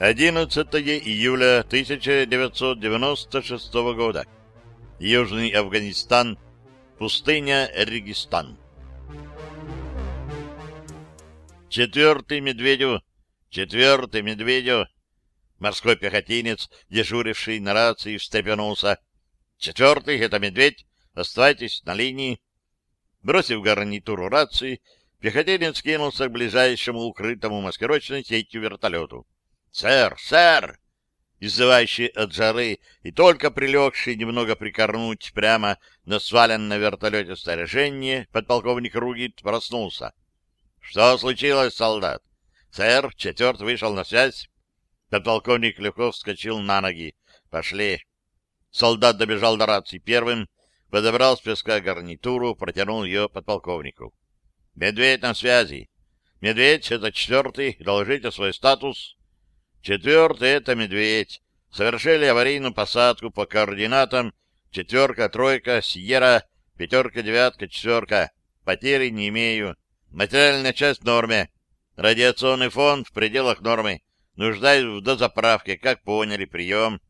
11 июля 1996 года. Южный Афганистан. Пустыня Регистан. Четвертый Медведю. Четвертый Медведю. Морской пехотинец, дежуривший на рации, встрепенулся. Четвертый — это Медведь. Оставайтесь на линии. Бросив гарнитуру рации, пехотинец кинулся к ближайшему укрытому маскировочной сетью вертолету. «Сэр! Сэр!» Издавающий от жары и только прилегший немного прикорнуть прямо на сваленном вертолете снаряжение, подполковник Ругит проснулся. «Что случилось, солдат?» «Сэр, четверт вышел на связь». Подполковник легко вскочил на ноги. «Пошли». Солдат добежал до рации первым, подобрал с песка гарнитуру, протянул ее подполковнику. «Медведь на связи. Медведь — это четвертый. Доложите свой статус». Четвертый — это медведь. Совершили аварийную посадку по координатам четверка, тройка, сьерра, пятерка, девятка, четверка. Потери не имею. Материальная часть в норме. Радиационный фон в пределах нормы. Нуждаюсь в дозаправке, как поняли, прием.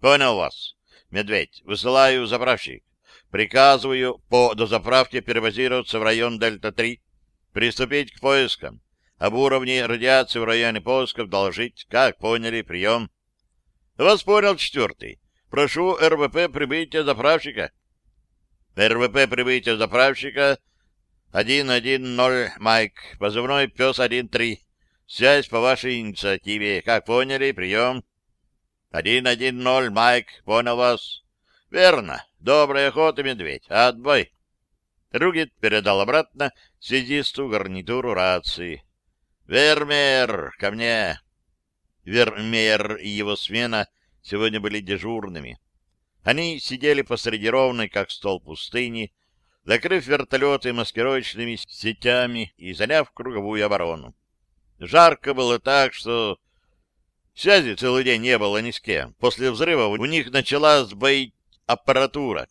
Понял вас. Медведь, высылаю заправщик. Приказываю по дозаправке перебазироваться в район Дельта-3. Приступить к поискам. Об уровне радиации в районе поисков доложить. Как поняли, прием. Вас понял четвертый. Прошу РВП прибытия заправщика. РВП прибытия заправщика 110 Майк, позывной пес 13. Связь по вашей инициативе. Как поняли, прием. 110 Майк, понял вас. Верно. Доброй охоты, медведь. Отбой. Ругит передал обратно связисту гарнитуру рации. «Вермеер, ко мне!» Вермеер и его смена сегодня были дежурными. Они сидели посреди ровной, как стол пустыни, закрыв вертолеты маскировочными сетями и заняв круговую оборону. Жарко было так, что связи целый день не было ни с кем. После взрыва у них начала сбоить аппаратура.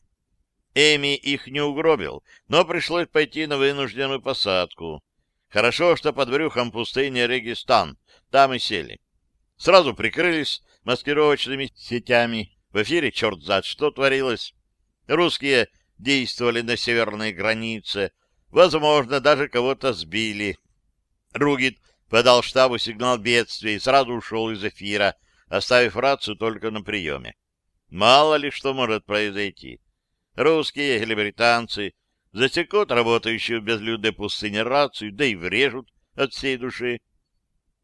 Эми их не угробил, но пришлось пойти на вынужденную посадку. Хорошо, что под брюхом пустыни Регистан. Там и сели. Сразу прикрылись маскировочными сетями. В эфире черт знает, что творилось. Русские действовали на северной границе. Возможно, даже кого-то сбили. Ругит подал штабу сигнал бедствия и сразу ушел из эфира, оставив рацию только на приеме. Мало ли что может произойти. Русские или британцы засекут работающую в безлюдной пустыне рацию, да и врежут от всей души.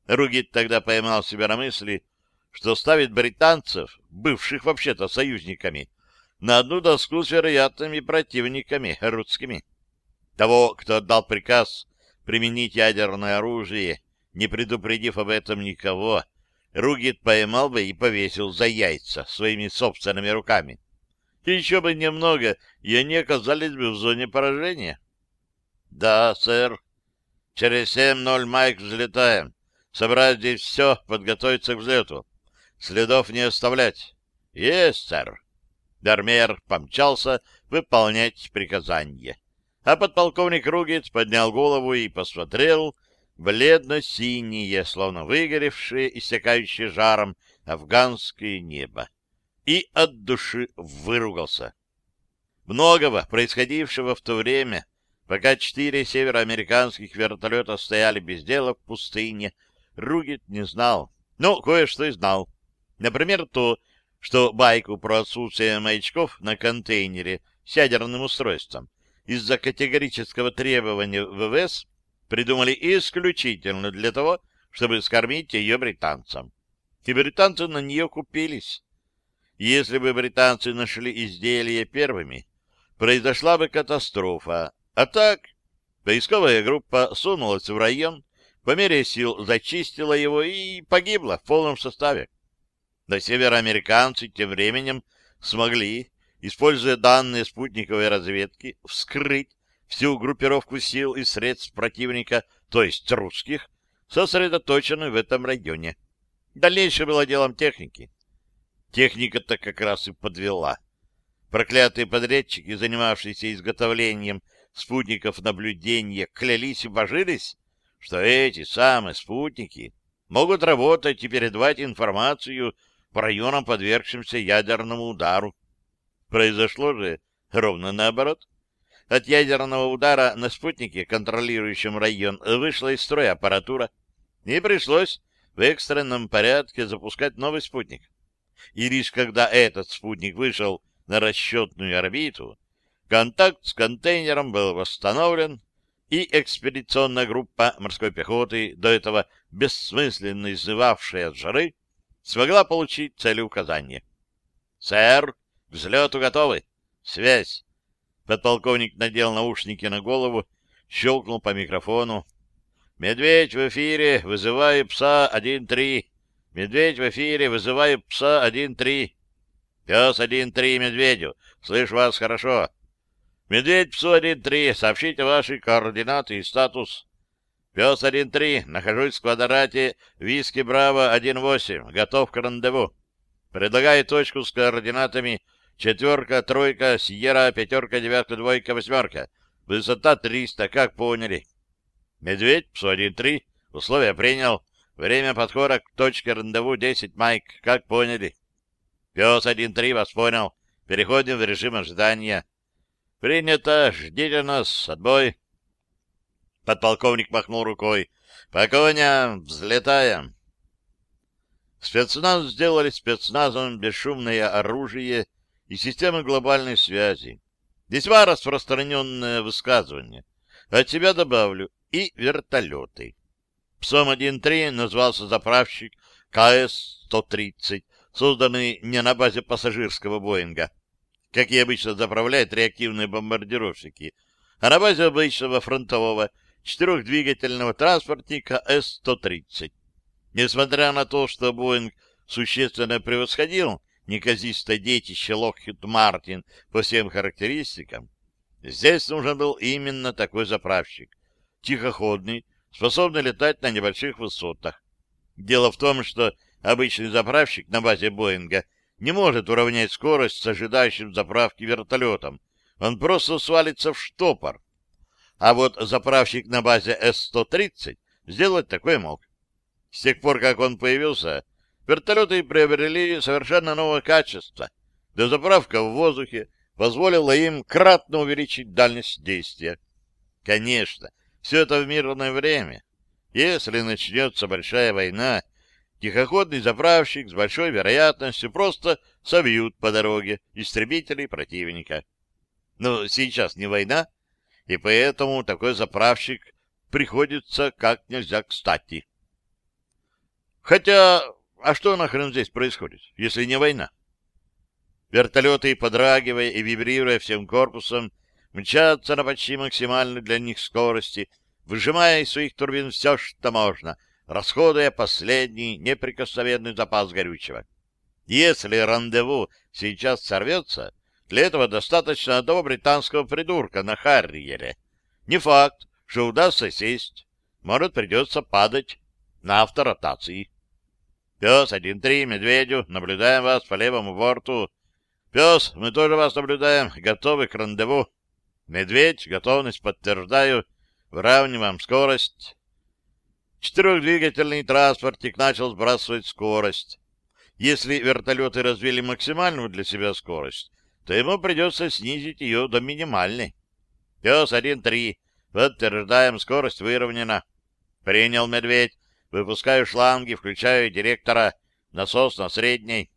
Ругит тогда поймал себя на мысли, что ставит британцев, бывших вообще-то союзниками, на одну доску с вероятными противниками русскими. Того, кто отдал приказ применить ядерное оружие, не предупредив об этом никого, Ругит поймал бы и повесил за яйца своими собственными руками. Еще бы немного, и они оказались бы в зоне поражения. — Да, сэр. Через семь-ноль майк взлетаем. Собрать здесь все, подготовиться к взлету. Следов не оставлять. — Есть, сэр. Дармер помчался выполнять приказание. А подполковник Ругец поднял голову и посмотрел бледно-синее, словно выгоревшее, истекающее жаром, афганское небо и от души выругался. Многого происходившего в то время, пока четыре североамериканских вертолета стояли без дела в пустыне, Ругит не знал. Но кое-что и знал. Например, то, что байку про отсутствие маячков на контейнере с ядерным устройством из-за категорического требования ВВС придумали исключительно для того, чтобы скормить ее британцам. И британцы на нее купились. Если бы британцы нашли изделие первыми, произошла бы катастрофа. А так, поисковая группа сунулась в район, по мере сил зачистила его и погибла в полном составе. Но североамериканцы тем временем смогли, используя данные спутниковой разведки, вскрыть всю группировку сил и средств противника, то есть русских, сосредоточенную в этом районе. Дальнейшее было делом техники. Техника-то как раз и подвела. Проклятые подрядчики, занимавшиеся изготовлением спутников наблюдения, клялись и божились, что эти самые спутники могут работать и передавать информацию по районам, подвергшимся ядерному удару. Произошло же ровно наоборот. От ядерного удара на спутнике, контролирующем район, вышла из строя аппаратура, и пришлось в экстренном порядке запускать новый спутник. И лишь когда этот спутник вышел на расчетную орбиту, контакт с контейнером был восстановлен, и экспедиционная группа морской пехоты, до этого бессмысленно изнывавшая от жары, смогла получить целеуказание. «Сэр, к взлету готовы! Связь!» Подполковник надел наушники на голову, щелкнул по микрофону. «Медведь в эфире, вызываю пса 1-3. Медведь в эфире, вызываю пса 1-3. Пес 1-3 медведю, слышу вас хорошо. Медведь псу 1-3, сообщите ваши координаты и статус. Пес 1-3, нахожусь в квадрате Виски Браво 1-8, готов к рандеву. Предлагаю точку с координатами четверка, тройка, Сьерра, пятерка, девятка, двойка, восьмерка. Высота 300, как поняли. Медведь, псу 1-3, условия принял. Время подхода к точке рандеву 10 майк, как поняли. Пес 1-3 вас понял. Переходим в режим ожидания. Принято. Ждите нас. Отбой. Подполковник махнул рукой. По. Взлетаем. Спецназ сделали спецназом бесшумное оружие и системы глобальной связи. Весьма распространенное высказывание. От себя добавлю и вертолеты. Псом 1.3 назвался заправщик КС-130, созданный не на базе пассажирского Боинга, как и обычно заправляют реактивные бомбардировщики, а на базе обычного фронтового четырехдвигательного транспортника С-130. Несмотря на то, что Боинг существенно превосходил неказистое детище Локхит Мартин по всем характеристикам, здесь нужен был именно такой заправщик, тихоходный, способный летать на небольших высотах. Дело в том, что обычный заправщик на базе Боинга не может уравнять скорость с ожидающим заправки вертолетом. Он просто свалится в штопор. А вот заправщик на базе С-130 сделать такое мог. С тех пор, как он появился, вертолеты приобрели совершенно новое качество. Дозаправка в воздухе позволила им кратно увеличить дальность действия. Конечно, все это в мирное время. Если начнется большая война, тихоходный заправщик с большой вероятностью просто собьют по дороге истребителей противника. Но сейчас не война, и поэтому такой заправщик приходится как нельзя кстати. Хотя, а что нахрен здесь происходит, если не война? Вертолеты, подрагивая и вибрируя всем корпусом, мчатся на почти максимальной для них скорости, выжимая из своих турбин все, что можно, расходуя последний неприкосновенный запас горючего. Если рандеву сейчас сорвется, для этого достаточно одного британского придурка на Харриере. Не факт, что удастся сесть. Может, придется падать на авторотации. Пес, один-три, медведю, наблюдаем вас по левому борту. Пес, мы тоже вас наблюдаем, готовы к рандеву. Медведь, готовность подтверждаю, выравниваем скорость. Четырехдвигательный транспортик начал сбрасывать скорость. Если вертолеты развили максимальную для себя скорость, то ему придется снизить ее до минимальной. Пес 1-3. Подтверждаем, скорость выровнена. Принял медведь. Выпускаю шланги, включаю директора. Насос на средней.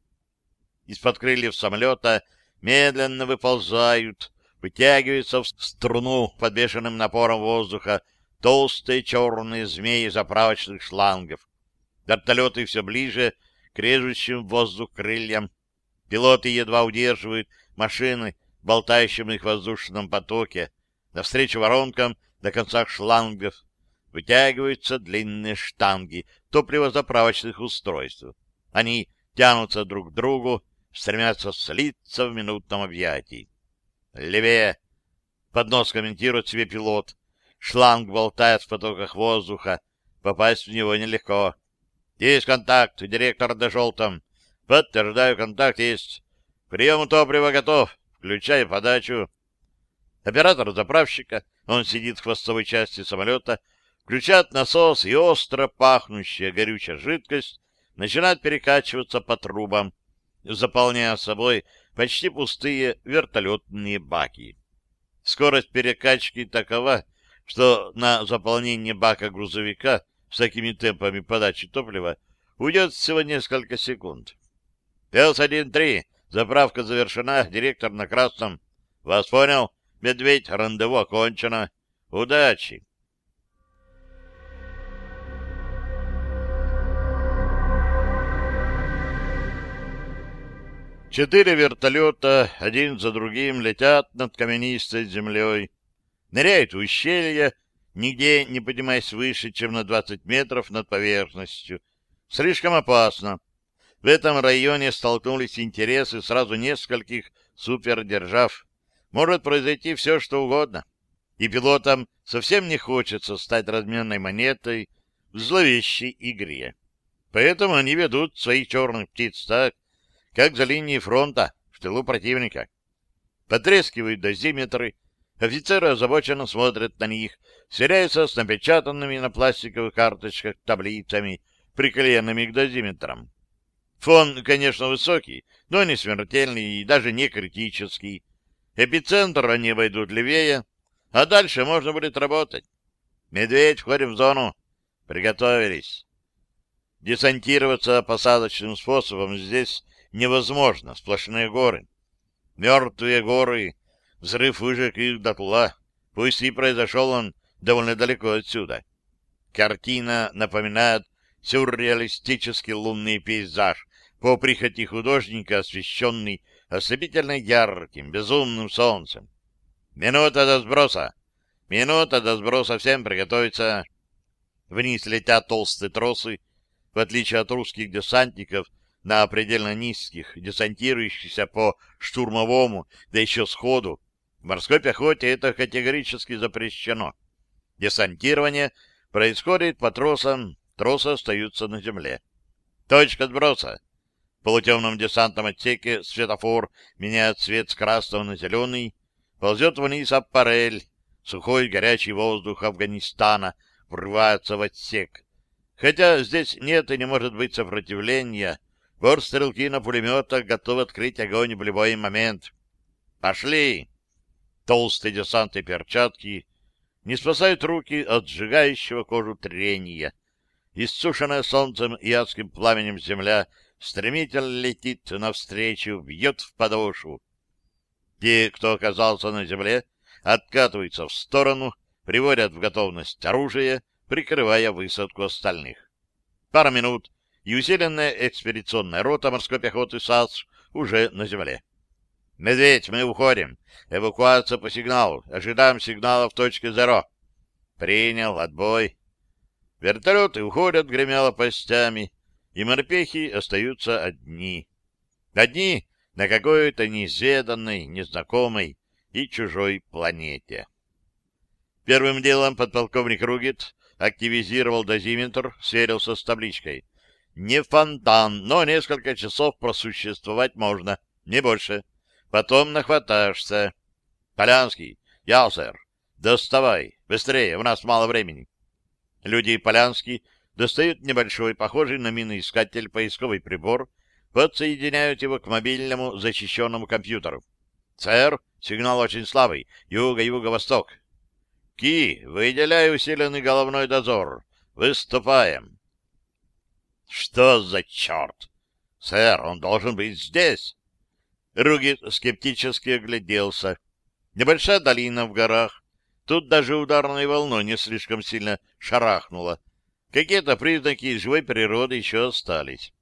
Из-под крыльев самолета медленно выползают вытягиваются в струну под бешеным напором воздуха толстые черные змеи заправочных шлангов. Вертолеты все ближе к режущим воздух крыльям. Пилоты едва удерживают машины, болтающим их в воздушном потоке. Навстречу воронкам на концах шлангов вытягиваются длинные штанги топливозаправочных устройств. Они тянутся друг к другу, стремятся слиться в минутном объятии. Левее. Под нос комментирует себе пилот. Шланг болтает в потоках воздуха. Попасть в него нелегко. Есть контакт. Директор до желтом. Подтверждаю, контакт есть. Прием топлива готов. Включай подачу. Оператор заправщика, он сидит в хвостовой части самолета, включают насос, и остро пахнущая горючая жидкость начинает перекачиваться по трубам, заполняя собой почти пустые вертолетные баки. Скорость перекачки такова, что на заполнение бака грузовика с такими темпами подачи топлива уйдет всего несколько секунд. «Пес-1-3, заправка завершена, директор на красном. Вас понял? Медведь, рандеву окончено. Удачи!» Четыре вертолета один за другим летят над каменистой землей, ныряют в ущелье, нигде не поднимаясь выше, чем на 20 метров над поверхностью. Слишком опасно. В этом районе столкнулись интересы сразу нескольких супердержав. Может произойти все, что угодно. И пилотам совсем не хочется стать разменной монетой в зловещей игре. Поэтому они ведут своих черных птиц так, как за линией фронта, в тылу противника. Потрескивают дозиметры, офицеры озабоченно смотрят на них, сверяются с напечатанными на пластиковых карточках таблицами, приклеенными к дозиметрам. Фон, конечно, высокий, но не смертельный и даже не критический. Эпицентр они войдут левее, а дальше можно будет работать. Медведь, входим в зону. Приготовились. Десантироваться посадочным способом здесь невозможно, сплошные горы. Мертвые горы, взрыв выжег их дотла, пусть и произошел он довольно далеко отсюда. Картина напоминает сюрреалистический лунный пейзаж, по прихоти художника, освещенный ослепительно ярким, безумным солнцем. Минута до сброса! Минута до сброса! Всем приготовиться! Вниз летят толстые тросы. В отличие от русских десантников, на предельно низких, десантирующихся по штурмовому, да еще сходу. В морской пехоте это категорически запрещено. Десантирование происходит по тросам, тросы остаются на земле. Точка сброса. В полутемном десантном отсеке светофор меняет цвет с красного на зеленый, ползет вниз аппарель, сухой горячий воздух Афганистана врывается в отсек. Хотя здесь нет и не может быть сопротивления, Бортстрелки на пулеметах готовы открыть огонь в любой момент. Пошли! Толстые десанты перчатки не спасают руки от сжигающего кожу трения. Иссушенная солнцем и адским пламенем земля стремительно летит навстречу, бьет в подошву. Те, кто оказался на земле, откатываются в сторону, приводят в готовность оружие, прикрывая высадку остальных. Пара минут, и усиленная экспедиционная рота морской пехоты САС уже на земле. «Медведь, мы уходим. Эвакуация по сигналу. Ожидаем сигнала в точке зеро». «Принял. Отбой». Вертолеты уходят, гремя лопастями, и морпехи остаются одни. Одни на какой-то неизведанной, незнакомой и чужой планете. Первым делом подполковник Ругит активизировал дозиметр, сверился с табличкой — не фонтан, но несколько часов просуществовать можно, не больше. Потом нахватаешься. Полянский, я, сэр. Доставай, быстрее, у нас мало времени. Люди Полянский достают небольшой, похожий на миноискатель, поисковый прибор, подсоединяют его к мобильному защищенному компьютеру. «Сэр, сигнал очень слабый. Юго-юго-восток». «Ки, выделяй усиленный головной дозор. Выступаем». Что за черт? Сэр, он должен быть здесь. Руги скептически огляделся. Небольшая долина в горах. Тут даже ударной волной не слишком сильно шарахнуло. Какие-то признаки живой природы еще остались.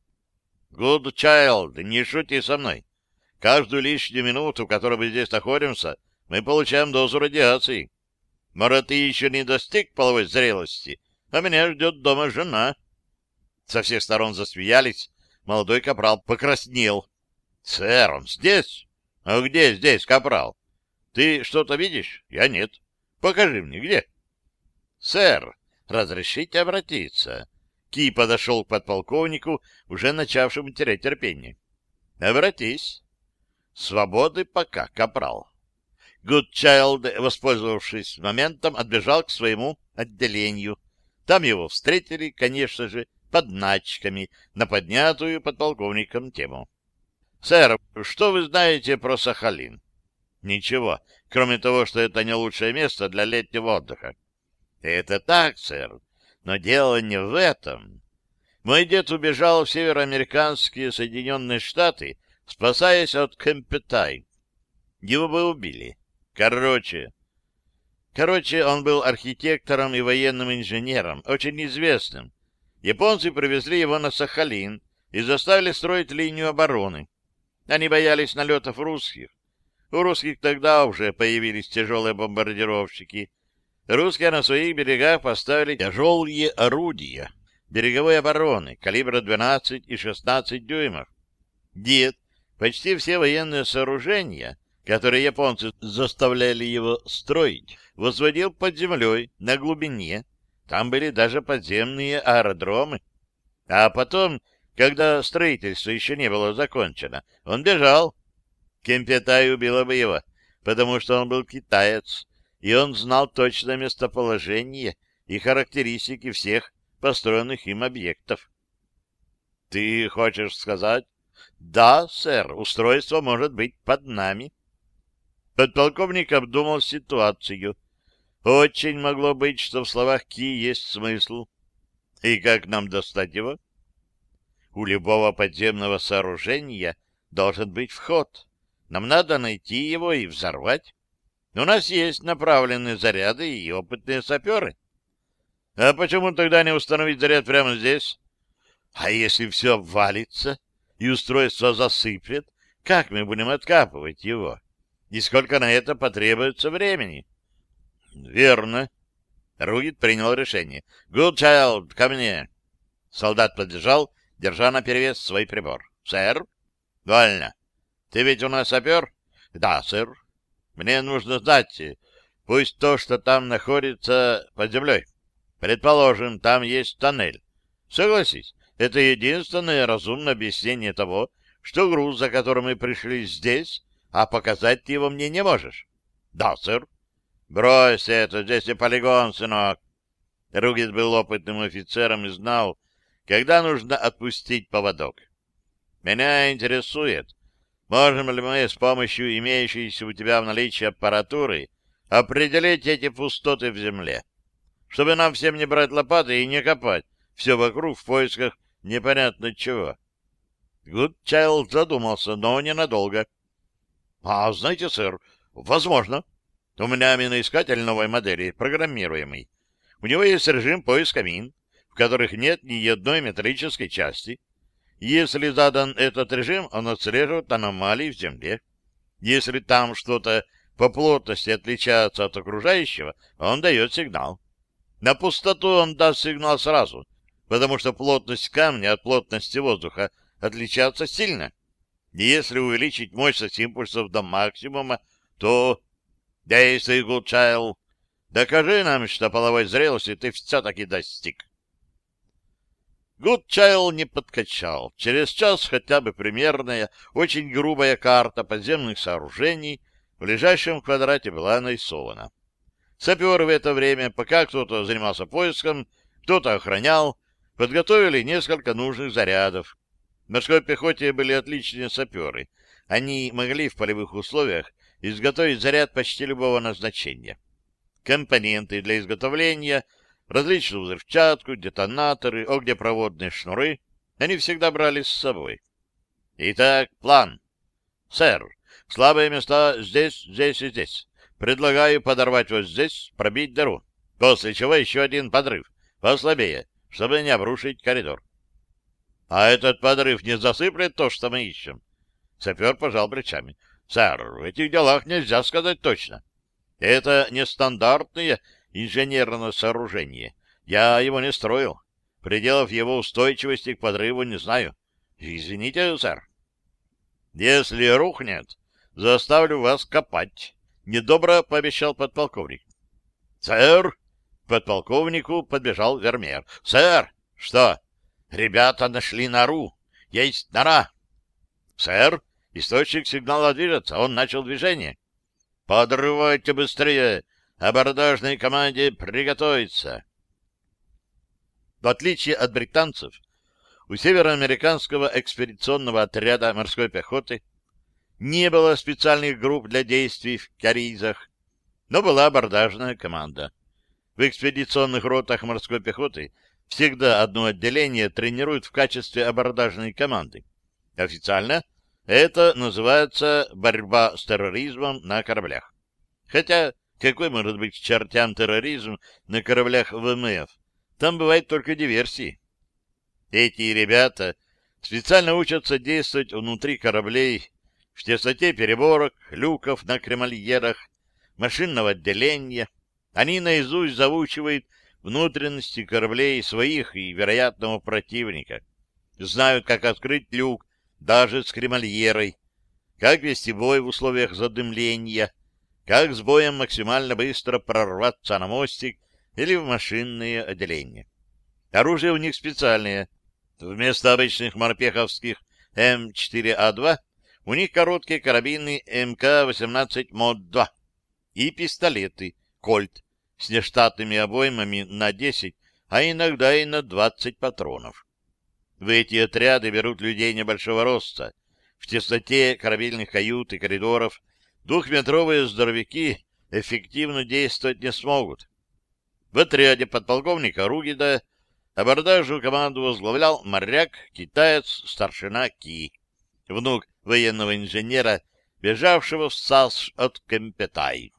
Good child, не шути со мной. Каждую лишнюю минуту, в которой мы здесь находимся, мы получаем дозу радиации. Может, ты еще не достиг половой зрелости, а меня ждет дома жена. Со всех сторон засмеялись. Молодой капрал покраснел. — Сэр, он здесь? — А где здесь, капрал? — Ты что-то видишь? — Я нет. — Покажи мне, где? — Сэр, разрешите обратиться? Ки подошел к подполковнику, уже начавшему терять терпение. — Обратись. — Свободы пока, капрал. Гудчайлд, воспользовавшись моментом, отбежал к своему отделению. Там его встретили, конечно же, подначками на поднятую подполковником тему. «Сэр, что вы знаете про Сахалин?» «Ничего, кроме того, что это не лучшее место для летнего отдыха». «Это так, сэр, но дело не в этом. Мой дед убежал в североамериканские Соединенные Штаты, спасаясь от Кемпетай. Его бы убили. Короче... Короче, он был архитектором и военным инженером, очень известным. Японцы привезли его на Сахалин и заставили строить линию обороны. Они боялись налетов русских. У русских тогда уже появились тяжелые бомбардировщики. Русские на своих берегах поставили тяжелые орудия береговой обороны калибра 12 и 16 дюймов. Дед почти все военные сооружения, которые японцы заставляли его строить, возводил под землей на глубине. Там были даже подземные аэродромы. А потом, когда строительство еще не было закончено, он бежал. Кемпетай убила бы его, потому что он был китаец, и он знал точное местоположение и характеристики всех построенных им объектов. — Ты хочешь сказать? — Да, сэр, устройство может быть под нами. Подполковник обдумал ситуацию. Очень могло быть, что в словах Ки есть смысл. И как нам достать его? У любого подземного сооружения должен быть вход. Нам надо найти его и взорвать. У нас есть направленные заряды и опытные саперы. А почему тогда не установить заряд прямо здесь? А если все обвалится и устройство засыплет, как мы будем откапывать его? И сколько на это потребуется времени? Верно. Ругит принял решение. Good child, ко мне. Солдат подбежал, держа наперевес свой прибор. Сэр? Вольно. Ты ведь у нас сапер? Да, сэр. Мне нужно знать, пусть то, что там находится под землей. Предположим, там есть тоннель. Согласись, это единственное разумное объяснение того, что груз, за которым мы пришли здесь, а показать ты его мне не можешь. Да, сэр. Брось это, здесь и полигон, сынок. Ругит был опытным офицером и знал, когда нужно отпустить поводок. Меня интересует, можем ли мы с помощью имеющейся у тебя в наличии аппаратуры определить эти пустоты в земле чтобы нам всем не брать лопаты и не копать все вокруг в поисках непонятно чего. Гудчайлд задумался, но ненадолго. — А, знаете, сэр, возможно. У меня миноискатель новой модели, программируемый. У него есть режим поиска мин, в которых нет ни одной металлической части. Если задан этот режим, он отслеживает аномалии в земле. Если там что-то по плотности отличается от окружающего, он дает сигнал. На пустоту он даст сигнал сразу, потому что плотность камня от плотности воздуха отличается сильно. Если увеличить мощность импульсов до максимума, то... Действуй, Гудчайл! Докажи нам, что половой зрелости ты все-таки достиг. Гудчайл не подкачал. Через час хотя бы примерная, очень грубая карта подземных сооружений в ближайшем квадрате была нарисована. Саперы в это время, пока кто-то занимался поиском, кто-то охранял, подготовили несколько нужных зарядов. В морской пехоте были отличные саперы. Они могли в полевых условиях изготовить заряд почти любого назначения. Компоненты для изготовления, различную взрывчатку, детонаторы, огнепроводные шнуры они всегда брали с собой. Итак, план. Сэр, слабые места здесь, здесь и здесь. Предлагаю подорвать вот здесь, пробить дыру, после чего еще один подрыв, послабее, чтобы не обрушить коридор. А этот подрыв не засыплет то, что мы ищем? Сапер пожал плечами. Сэр, в этих делах нельзя сказать точно. Это нестандартное инженерное сооружение. Я его не строил. Пределов его устойчивости к подрыву не знаю. Извините, сэр. Если рухнет, заставлю вас копать. — недобро пообещал подполковник. — Сэр! — подполковнику подбежал Вермеер. — Сэр! — Что? — Ребята нашли нору. Есть нора. — Сэр! Источник сигнала движется. Он начал движение. — Подрывайте быстрее! Абордажной команде приготовиться! В отличие от британцев, у североамериканского экспедиционного отряда морской пехоты не было специальных групп для действий в Каризах, но была абордажная команда. В экспедиционных ротах морской пехоты всегда одно отделение тренируют в качестве абордажной команды. Официально это называется борьба с терроризмом на кораблях. Хотя какой может быть чертям терроризм на кораблях ВМФ? Там бывает только диверсии. Эти ребята специально учатся действовать внутри кораблей, в тесноте переборок, люков на кремольерах, машинного отделения. Они наизусть заучивают внутренности кораблей своих и вероятного противника. Знают, как открыть люк даже с кремольерой, как вести бой в условиях задымления, как с боем максимально быстро прорваться на мостик или в машинные отделения. Оружие у них специальное. Вместо обычных морпеховских М4А2 у них короткие карабины МК-18 МОД-2 и пистолеты Кольт с нештатными обоймами на 10, а иногда и на 20 патронов. В эти отряды берут людей небольшого роста. В тесноте корабельных кают и коридоров двухметровые здоровяки эффективно действовать не смогут. В отряде подполковника Ругида абордажную команду возглавлял моряк, китаец, старшина Ки, внук военного инженера, бежавшего в САС от Кемпетай.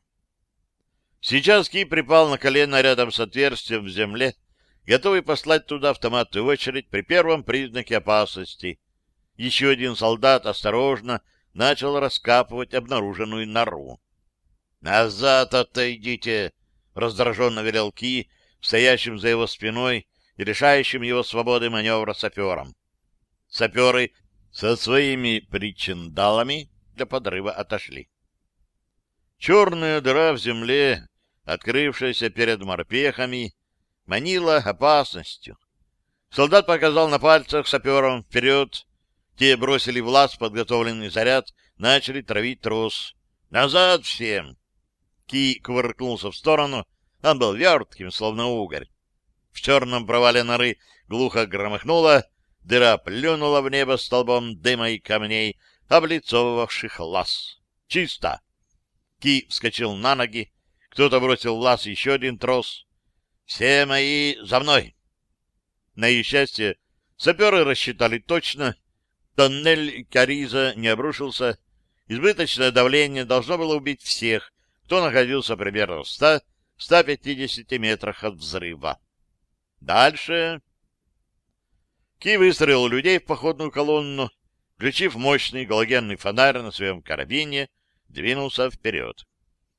Сейчас Ки припал на колено рядом с отверстием в земле, готовый послать туда автоматную очередь при первом признаке опасности. Еще один солдат осторожно начал раскапывать обнаруженную нору. «Назад отойдите!» раздраженно велел Ки, стоящим за его спиной и решающим его свободы маневра сапером. Саперы со своими причиндалами для подрыва отошли. Черная дыра в земле, открывшаяся перед морпехами, манила опасностью. Солдат показал на пальцах сапером вперед. Те бросили в лаз подготовленный заряд, начали травить трос. «Назад всем!» Ки кувыркнулся в сторону, он был вертким, словно угорь. В черном провале норы глухо громыхнуло, дыра плюнула в небо столбом дыма и камней, облицовывавших лаз. Чисто! Ки вскочил на ноги, кто-то бросил в лаз еще один трос. «Все мои за мной!» На ее счастье, саперы рассчитали точно, тоннель Кариза не обрушился, избыточное давление должно было убить всех, кто находился примерно в 100-150 метрах от взрыва. Дальше... Ки выстроил людей в походную колонну, включив мощный галогенный фонарь на своем карабине, двинулся вперед.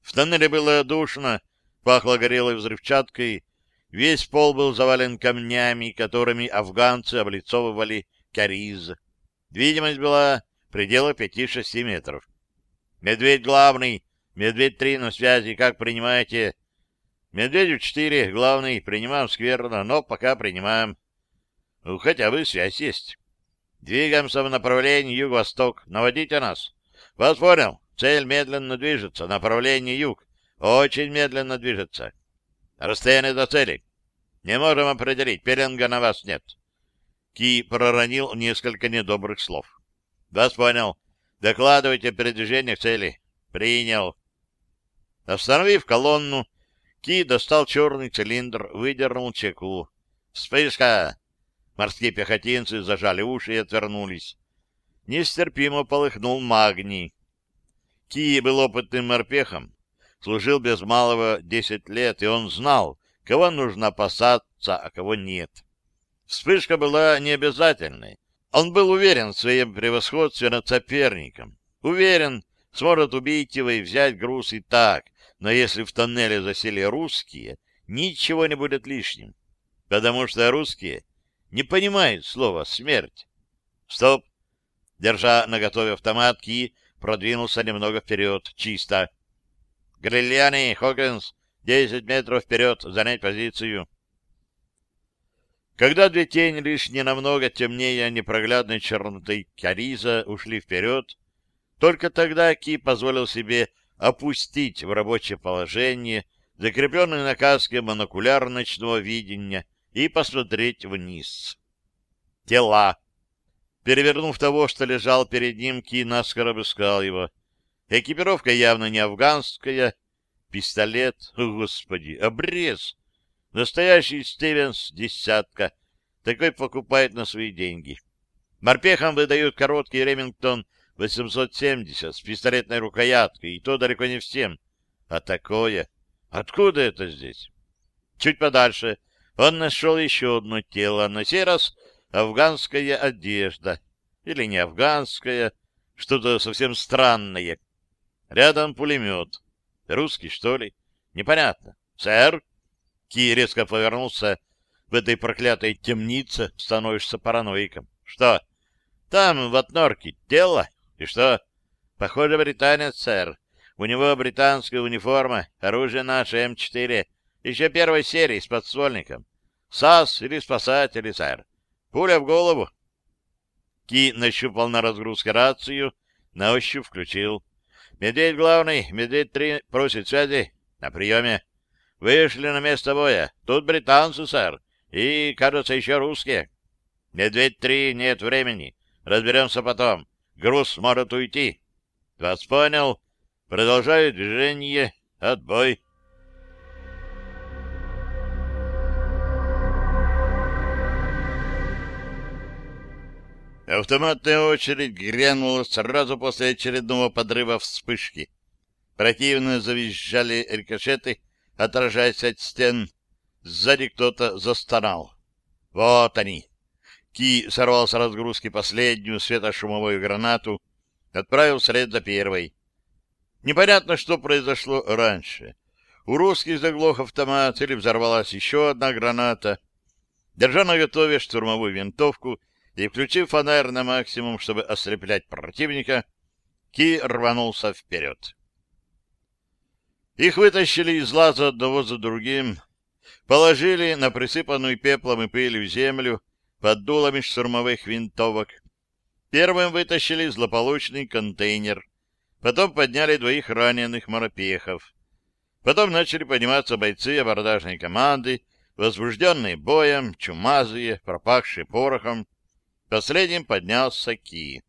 В тоннеле было душно, пахло горелой взрывчаткой, весь пол был завален камнями, которыми афганцы облицовывали кариз. Видимость была предела пяти-шести метров. «Медведь главный!» Медведь-3 на связи, как принимаете? Медведю-4, главный, принимаем скверно, но пока принимаем. Ну, хотя бы связь есть. Двигаемся в направлении юго-восток. Наводите нас. Вас понял. Цель медленно движется. Направление юг. Очень медленно движется. Расстояние до цели. Не можем определить. Пеленга на вас нет. Ки проронил несколько недобрых слов. Вас понял. Докладывайте передвижение к цели. Принял. Остановив колонну, Ки достал черный цилиндр, выдернул чеку. «Вспышка!» Морские пехотинцы зажали уши и отвернулись. Нестерпимо полыхнул магний. Ки был опытным морпехом, служил без малого десять лет, и он знал, кого нужно опасаться, а кого нет. Вспышка была необязательной. Он был уверен в своем превосходстве над соперником. Уверен, сможет убить его и взять груз и так, но если в тоннеле засели русские, ничего не будет лишним, потому что русские не понимают слова «смерть». Стоп! Держа наготове автомат, Ки продвинулся немного вперед, чисто. Грильяни, Хокинс, десять метров вперед, занять позицию. Когда две тени лишь не намного темнее непроглядной чернотой Кариза ушли вперед, только тогда Ки позволил себе опустить в рабочее положение закрепленный на каске монокуляр ночного видения и посмотреть вниз. Тела. Перевернув того, что лежал перед ним, Ки наскоро обыскал его. Экипировка явно не афганская. Пистолет, о, господи, обрез. Настоящий Стивенс десятка. Такой покупает на свои деньги. Морпехам выдают короткий Ремингтон 870 с пистолетной рукояткой, и то далеко не всем. А такое? Откуда это здесь? Чуть подальше он нашел еще одно тело, на сей раз афганская одежда. Или не афганская, что-то совсем странное. Рядом пулемет. Русский, что ли? Непонятно. «Сэр?» Ки резко повернулся. В этой проклятой темнице становишься параноиком. «Что?» «Там, в отнорке, тело. И что?» «Похоже, британец, сэр. У него британская униформа, оружие наше М4, еще первой серии с подствольником. САС или спасатели, сэр. Пуля в голову». Ки нащупал на разгрузке рацию, на ощупь включил. Медведь главный, Медведь-3 просит связи. На приеме. Вышли на место боя. Тут британцы, сэр. И, кажется, еще русские. Медведь-3, нет времени. Разберемся потом. Груз может уйти. Вас понял. Продолжаю движение. Отбой. Автоматная очередь грянула сразу после очередного подрыва вспышки. Противно завизжали рикошеты, отражаясь от стен. Сзади кто-то застонал. Вот они. Ки сорвал с разгрузки последнюю светошумовую гранату, отправил вслед за первой. Непонятно, что произошло раньше. У русских заглох автомат или взорвалась еще одна граната. Держа на готове штурмовую винтовку, и, включив фонарь на максимум, чтобы ослеплять противника, Ки рванулся вперед. Их вытащили из лаза одного за другим, положили на присыпанную пеплом и пылью землю под дулами штурмовых винтовок. Первым вытащили злополучный контейнер, потом подняли двоих раненых морпехов. Потом начали подниматься бойцы абордажной команды, возбужденные боем, чумазые, пропахшие порохом, Последним поднялся Ки.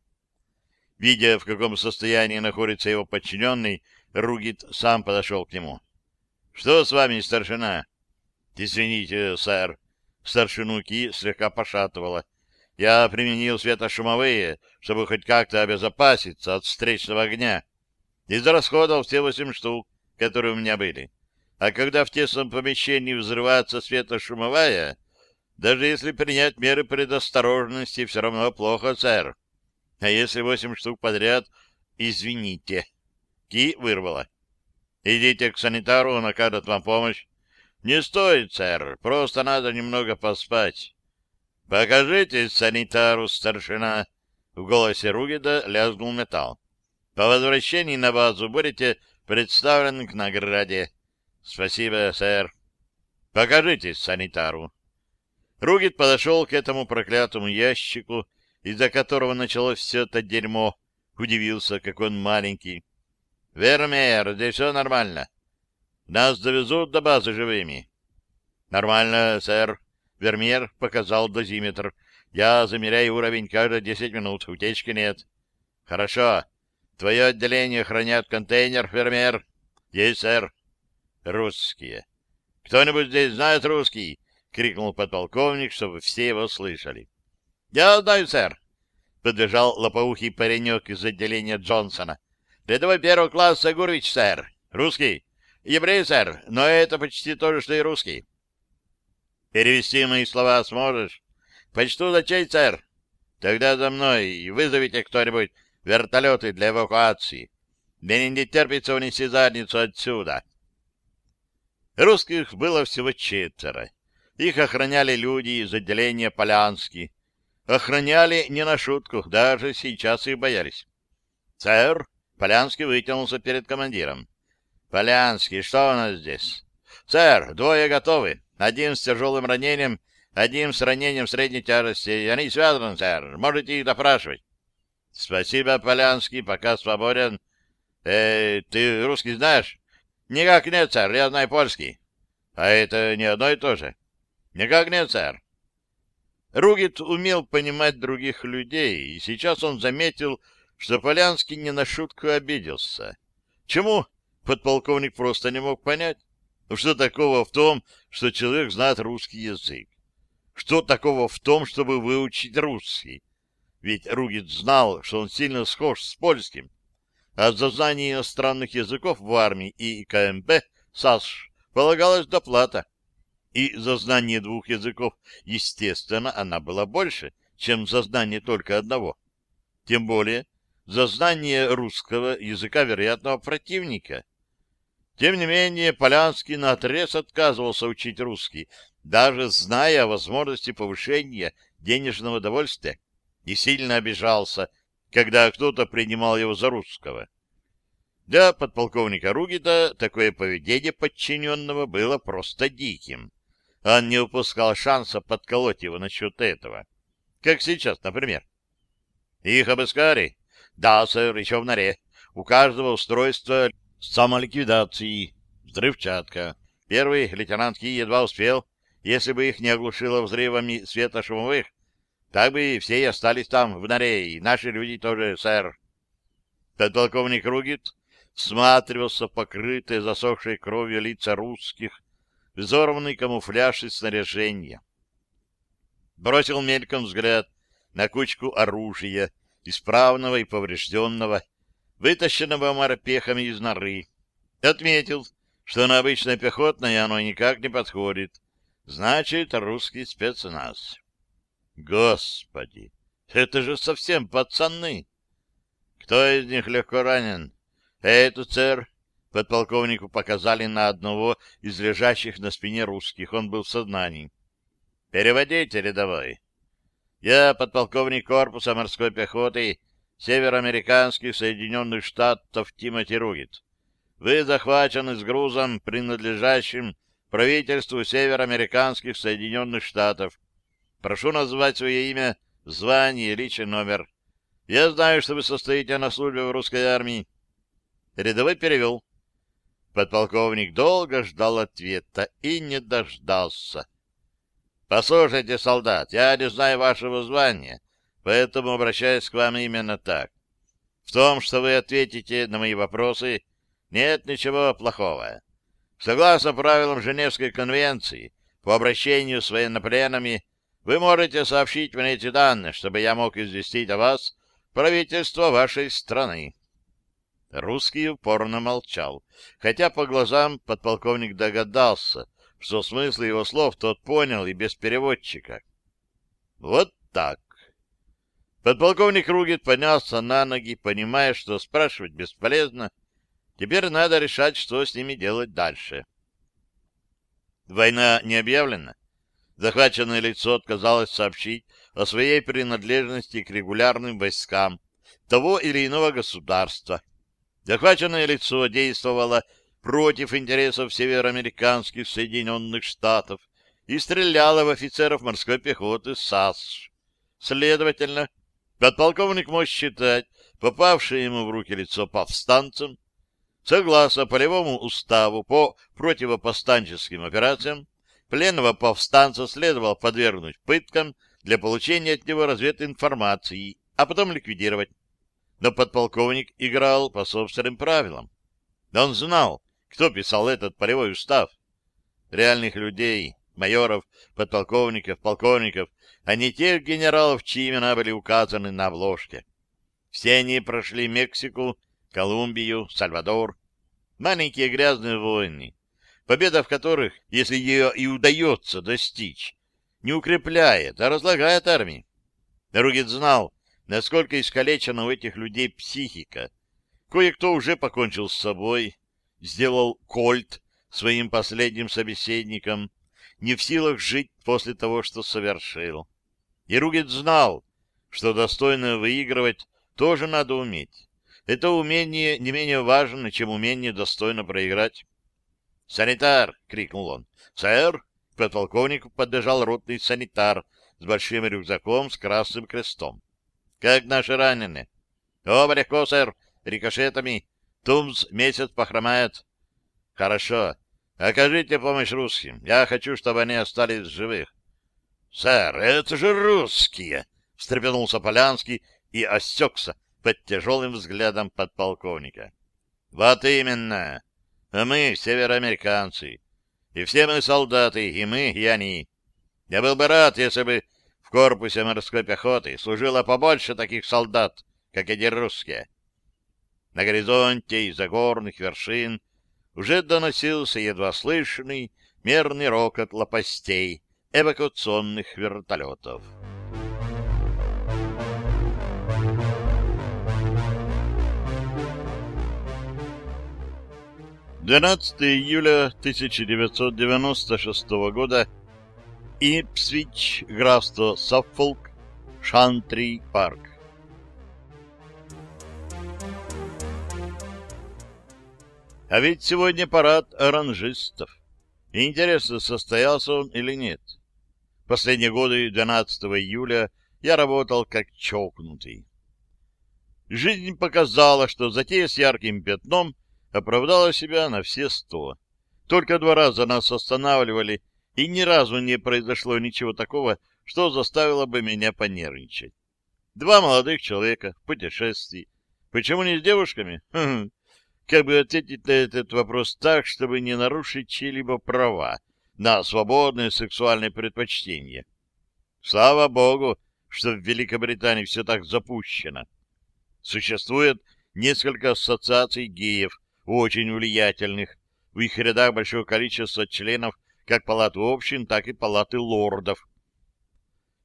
Видя, в каком состоянии находится его подчиненный, Ругит сам подошел к нему. — Что с вами, старшина? — Извините, сэр. Старшину Ки слегка пошатывало. Я применил светошумовые, чтобы хоть как-то обезопаситься от встречного огня. Израсходовал все восемь штук, которые у меня были. А когда в тесном помещении взрывается светошумовая, даже если принять меры предосторожности, все равно плохо, сэр. А если восемь штук подряд, извините. Ки вырвала. Идите к санитару, он окажет вам помощь. Не стоит, сэр, просто надо немного поспать. Покажите санитару, старшина. В голосе Ругеда лязгнул металл. По возвращении на базу будете представлены к награде. Спасибо, сэр. Покажите санитару. Ругит подошел к этому проклятому ящику, из-за которого началось все это дерьмо. Удивился, как он маленький. — Вермеер, здесь все нормально. Нас довезут до базы живыми. — Нормально, сэр. Вермеер показал дозиметр. Я замеряю уровень каждые десять минут. Утечки нет. — Хорошо. Твое отделение хранят контейнер, Вермеер? — Есть, сэр. — Русские. — Кто-нибудь здесь знает русский? — крикнул подполковник, чтобы все его слышали. — Я знаю, сэр, — подбежал лопоухий паренек из отделения Джонсона. — Рядовой первого класса Гурвич, сэр. Русский. Еврей, сэр, но это почти то же, что и русский. — Перевести мои слова сможешь? — Почту за честь, сэр. — Тогда за мной и вызовите кто-нибудь вертолеты для эвакуации. Мне не терпится унести задницу отсюда. Русских было всего четверо. Их охраняли люди из отделения Полянски. Охраняли не на шутку, даже сейчас их боялись. «Сэр!» — Полянский вытянулся перед командиром. «Полянский, что у нас здесь?» «Сэр, двое готовы. Один с тяжелым ранением, один с ранением средней тяжести. Они связаны, сэр. Можете их допрашивать». «Спасибо, Полянский, пока свободен». «Эй, ты русский знаешь?» «Никак нет, сэр, я знаю польский». «А это не одно и то же?» Никак нет, сэр. Ругит умел понимать других людей, и сейчас он заметил, что Полянский не на шутку обиделся. Чему? Подполковник просто не мог понять. Что такого в том, что человек знает русский язык? Что такого в том, чтобы выучить русский? Ведь Ругит знал, что он сильно схож с польским. А за знание иностранных языков в армии и КМП САСШ полагалась доплата. И за знание двух языков, естественно, она была больше, чем за знание только одного. Тем более, за знание русского языка вероятного противника. Тем не менее, Полянский наотрез отказывался учить русский, даже зная о возможности повышения денежного довольствия, и сильно обижался, когда кто-то принимал его за русского. Для подполковника Ругита такое поведение подчиненного было просто диким. Он не упускал шанса подколоть его насчет этого. Как сейчас, например. Их обыскали? Да, сэр, еще в норе. У каждого устройства самоликвидации. Взрывчатка. Первый лейтенант Ки едва успел. Если бы их не оглушило взрывами светошумовых, так бы все и остались там, в норе, и наши люди тоже, сэр. Подполковник Ругит всматривался в покрытые засохшей кровью лица русских, взорванный камуфляж и снаряжение. Бросил мельком взгляд на кучку оружия, исправного и поврежденного, вытащенного морпехами из норы. Отметил, что на обычное пехотное оно никак не подходит. Значит, русский спецназ. Господи, это же совсем пацаны! Кто из них легко ранен? Этот, сэр, Подполковнику показали на одного из лежащих на спине русских. Он был в сознании. «Переводите, рядовой». «Я подполковник корпуса морской пехоты североамериканских Соединенных Штатов Тимоти Ругит. Вы захвачены с грузом, принадлежащим правительству североамериканских Соединенных Штатов. Прошу назвать свое имя, звание, личный номер. Я знаю, что вы состоите на службе в русской армии». Рядовой перевел. Подполковник долго ждал ответа и не дождался. — Послушайте, солдат, я не знаю вашего звания, поэтому обращаюсь к вам именно так. В том, что вы ответите на мои вопросы, нет ничего плохого. Согласно правилам Женевской конвенции, по обращению с военнопленными вы можете сообщить мне эти данные, чтобы я мог известить о вас правительство вашей страны. Русский упорно молчал, хотя по глазам подполковник догадался, что смысл его слов тот понял и без переводчика. Вот так. Подполковник Ругит поднялся на ноги, понимая, что спрашивать бесполезно. Теперь надо решать, что с ними делать дальше. Война не объявлена. Захваченное лицо отказалось сообщить о своей принадлежности к регулярным войскам того или иного государства, Захваченное лицо действовало против интересов североамериканских Соединенных Штатов и стреляло в офицеров морской пехоты САС. Следовательно, подполковник мог считать попавшее ему в руки лицо повстанцем. Согласно полевому уставу по противопостанческим операциям, пленного повстанца следовало подвергнуть пыткам для получения от него развединформации, а потом ликвидировать но подполковник играл по собственным правилам. Он знал, кто писал этот полевой устав. Реальных людей, майоров, подполковников, полковников, а не тех генералов, чьи имена были указаны на обложке. Все они прошли Мексику, Колумбию, Сальвадор. Маленькие грязные войны, победа в которых, если ее и удается достичь, не укрепляет, а разлагает армии. Ругит знал, насколько искалечена у этих людей психика. Кое-кто уже покончил с собой, сделал кольт своим последним собеседником, не в силах жить после того, что совершил. И Ругет знал, что достойно выигрывать тоже надо уметь. Это умение не менее важно, чем умение достойно проиграть. «Санитар!» — крикнул он. «Сэр!» — к подполковнику подбежал ротный санитар с большим рюкзаком с красным крестом. Как наши раненые? Оба легко, сэр, рикошетами. Тумс месяц похромает. Хорошо. Окажите помощь русским. Я хочу, чтобы они остались живых. — Сэр, это же русские! — встрепенулся Полянский и осекся под тяжелым взглядом подполковника. — Вот именно. А мы североамериканцы. И все мы солдаты, и мы, и они. Я был бы рад, если бы в корпусе морской пехоты служило побольше таких солдат, как эти русские. На горизонте из-за горных вершин уже доносился едва слышный мерный рокот лопастей эвакуационных вертолетов. 12 июля 1996 года. Ипсвич, графство Саффолк, Шантри парк. А ведь сегодня парад оранжистов. Интересно, состоялся он или нет. Последние годы, 12 июля, я работал как чокнутый. Жизнь показала, что затея с ярким пятном — оправдала себя на все сто. Только два раза нас останавливали, и ни разу не произошло ничего такого, что заставило бы меня понервничать. Два молодых человека в путешествии. Почему не с девушками? Хм, как бы ответить на этот вопрос так, чтобы не нарушить чьи-либо права на свободное сексуальное предпочтение? Слава богу, что в Великобритании все так запущено. Существует несколько ассоциаций геев, очень влиятельных. В их рядах большое количество членов как палаты общин, так и палаты лордов.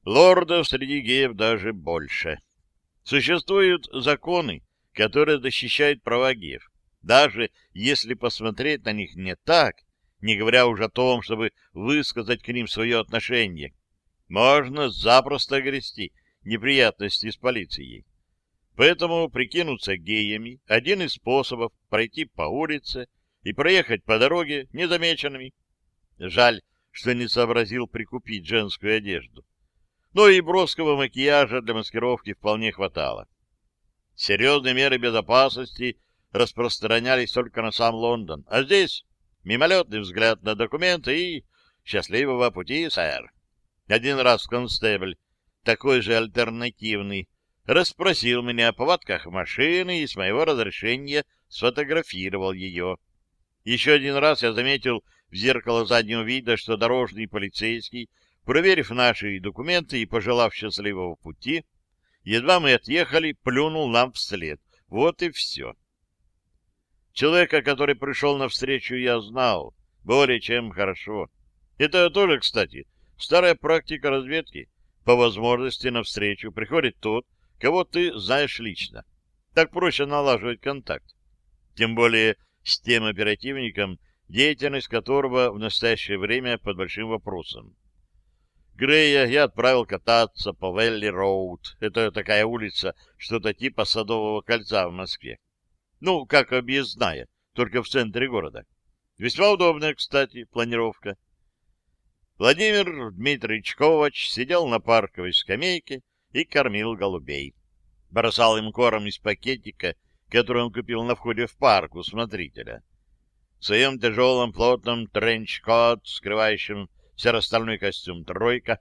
Лордов среди геев даже больше. Существуют законы, которые защищают права геев. Даже если посмотреть на них не так, не говоря уже о том, чтобы высказать к ним свое отношение, можно запросто грести неприятности с полицией. Поэтому прикинуться геями — один из способов пройти по улице и проехать по дороге незамеченными. Жаль, что не сообразил прикупить женскую одежду. Но и броского макияжа для маскировки вполне хватало. Серьезные меры безопасности распространялись только на сам Лондон, а здесь мимолетный взгляд на документы и счастливого пути, сэр. Один раз констебль, такой же альтернативный, расспросил меня о повадках машины и с моего разрешения сфотографировал ее. Еще один раз я заметил в зеркало заднего вида, что дорожный полицейский, проверив наши документы и пожелав счастливого пути, едва мы отъехали, плюнул нам вслед. Вот и все. Человека, который пришел навстречу, я знал. Более чем хорошо. Это тоже, кстати, старая практика разведки. По возможности навстречу приходит тот, кого ты знаешь лично. Так проще налаживать контакт. Тем более с тем оперативником, деятельность которого в настоящее время под большим вопросом. Грея я отправил кататься по Велли-Роуд. Это такая улица, что-то типа Садового кольца в Москве. Ну, как объездная, только в центре города. Весьма удобная, кстати, планировка. Владимир Дмитриевич Ковач сидел на парковой скамейке и кормил голубей. Бросал им корм из пакетика, который он купил на входе в парк у смотрителя. В своем тяжелом плотном тренч-кот, скрывающем серо-стальной костюм «тройка»,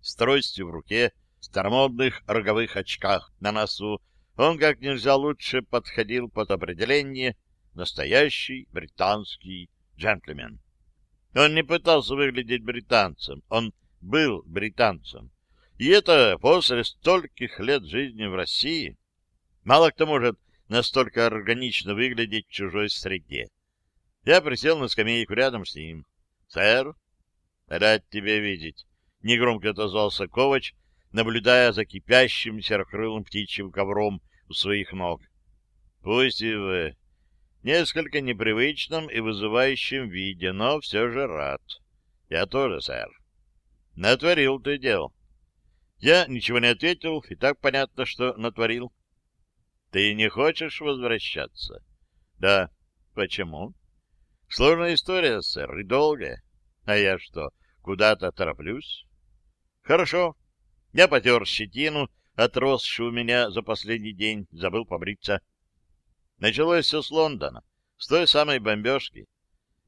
с тростью в руке, в старомодных роговых очках на носу, он как нельзя лучше подходил под определение «настоящий британский джентльмен». Он не пытался выглядеть британцем, он был британцем. И это после стольких лет жизни в России. Мало кто может настолько органично выглядеть в чужой среде. Я присел на скамейку рядом с ним. — Сэр, рад тебя видеть, — негромко отозвался Ковач, наблюдая за кипящим серокрылым птичьим ковром у своих ног. — Пусть и в несколько непривычном и вызывающем виде, но все же рад. Я тоже, сэр. Натворил ты дел. Я ничего не ответил, и так понятно, что натворил. Ты не хочешь возвращаться? Да. Почему? Сложная история, сэр, и долгая. А я что, куда-то тороплюсь? Хорошо. Я потер щетину, отросшую у меня за последний день, забыл побриться. Началось все с Лондона, с той самой бомбежки.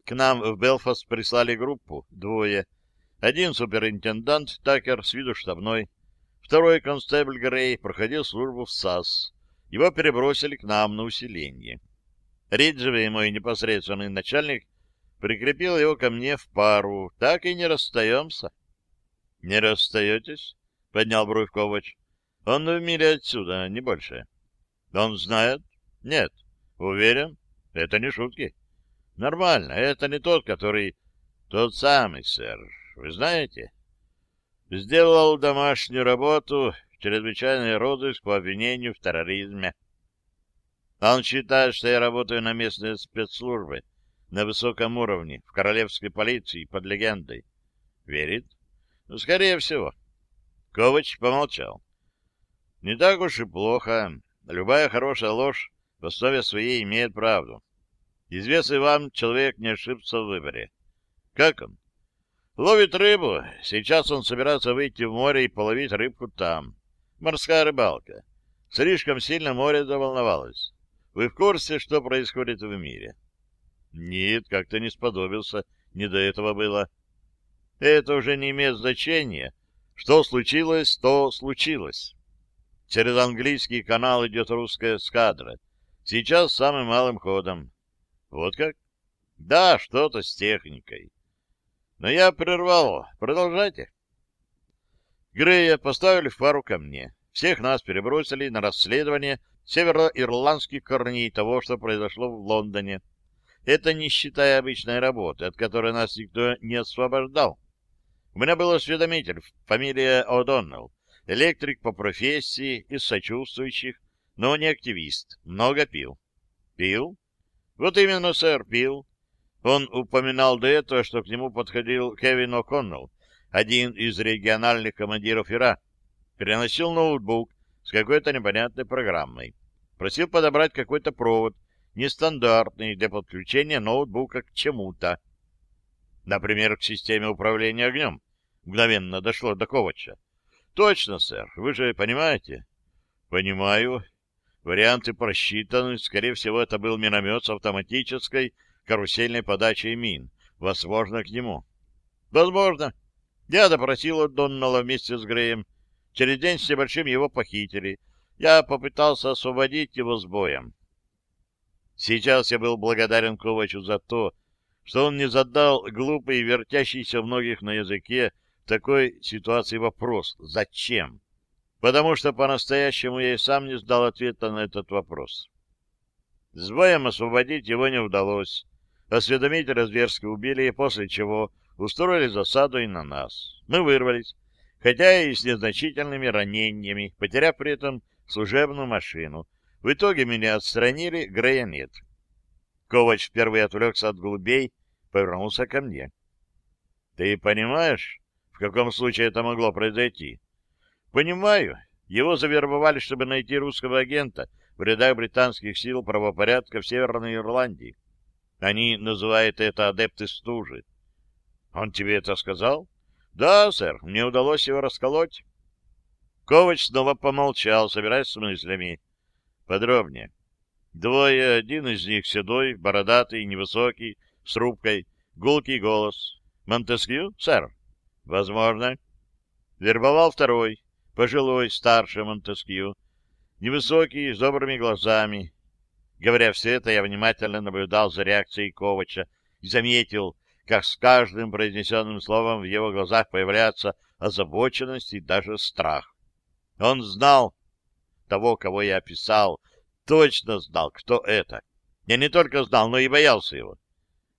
К нам в Белфаст прислали группу, двое. Один суперинтендант Такер с виду штабной, второй констебль Грей проходил службу в САС. Его перебросили к нам на усиление. Риджевый, мой непосредственный начальник, прикрепил его ко мне в пару. Так и не расстаемся. — Не расстаетесь? — поднял бровь Ковач. — Он в мире отсюда, не больше. — Он знает? — Нет. — Уверен? — Это не шутки. — Нормально. Это не тот, который... — Тот самый, сэр. Вы знаете? Сделал домашнюю работу, чрезвычайный розыск по обвинению в терроризме. Он считает, что я работаю на местные спецслужбы на высоком уровне, в королевской полиции, под легендой. Верит? Ну, скорее всего. Ковач помолчал. Не так уж и плохо. Любая хорошая ложь в основе своей имеет правду. Известный вам человек не ошибся в выборе. Как он? Ловит рыбу. Сейчас он собирается выйти в море и половить рыбку там. Морская рыбалка. Слишком сильно море заволновалось. Вы в курсе, что происходит в мире? Нет, как-то не сподобился. Не до этого было. Это уже не имеет значения. Что случилось, то случилось. Через английский канал идет русская эскадра. Сейчас самым малым ходом. Вот как? Да, что-то с техникой. Но я прервал. Продолжайте. Грея поставили в пару ко мне. Всех нас перебросили на расследование североирландских корней того, что произошло в Лондоне. Это не считая обычной работы, от которой нас никто не освобождал. У меня был осведомитель, фамилия О'Доннелл, электрик по профессии, из сочувствующих, но не активист, много пил. Пил? Вот именно, сэр, пил. Он упоминал до этого, что к нему подходил Кевин О'Коннелл, один из региональных командиров ИРА, переносил ноутбук с какой-то непонятной программой. Просил подобрать какой-то провод, нестандартный для подключения ноутбука к чему-то. Например, к системе управления огнем. Мгновенно дошло до Ковача. Точно, сэр, вы же понимаете? Понимаю. Варианты просчитаны. Скорее всего, это был миномет с автоматической карусельной подачей мин. Возможно, к нему. Возможно. Я допросил Доннелла вместе с Греем. Через день с небольшим его похитили. Я попытался освободить его с боем. Сейчас я был благодарен Ковачу за то, что он не задал глупый и вертящийся многих на языке в такой ситуации вопрос «Зачем?». Потому что по-настоящему я и сам не сдал ответа на этот вопрос. С боем освободить его не удалось. Осведомителя зверски убили, после чего устроили засаду и на нас. Мы вырвались, хотя и с незначительными ранениями, потеряв при этом служебную машину. В итоге меня отстранили, Грея нет. Ковач впервые отвлекся от голубей, повернулся ко мне. — Ты понимаешь, в каком случае это могло произойти? — Понимаю. Его завербовали, чтобы найти русского агента в рядах британских сил правопорядка в Северной Ирландии. Они называют это адепты стужи. Он тебе это сказал? Да, сэр, мне удалось его расколоть. Ковач снова помолчал, собираясь с мыслями. Подробнее. Двое, один из них седой, бородатый, невысокий, с рубкой, гулкий голос. Монтескью, сэр? Возможно. Вербовал второй, пожилой, старший Монтескью, невысокий, с добрыми глазами, Говоря все это, я внимательно наблюдал за реакцией Ковача и заметил, как с каждым произнесенным словом в его глазах появляется озабоченность и даже страх. Он знал того, кого я описал, точно знал, кто это. Я не только знал, но и боялся его.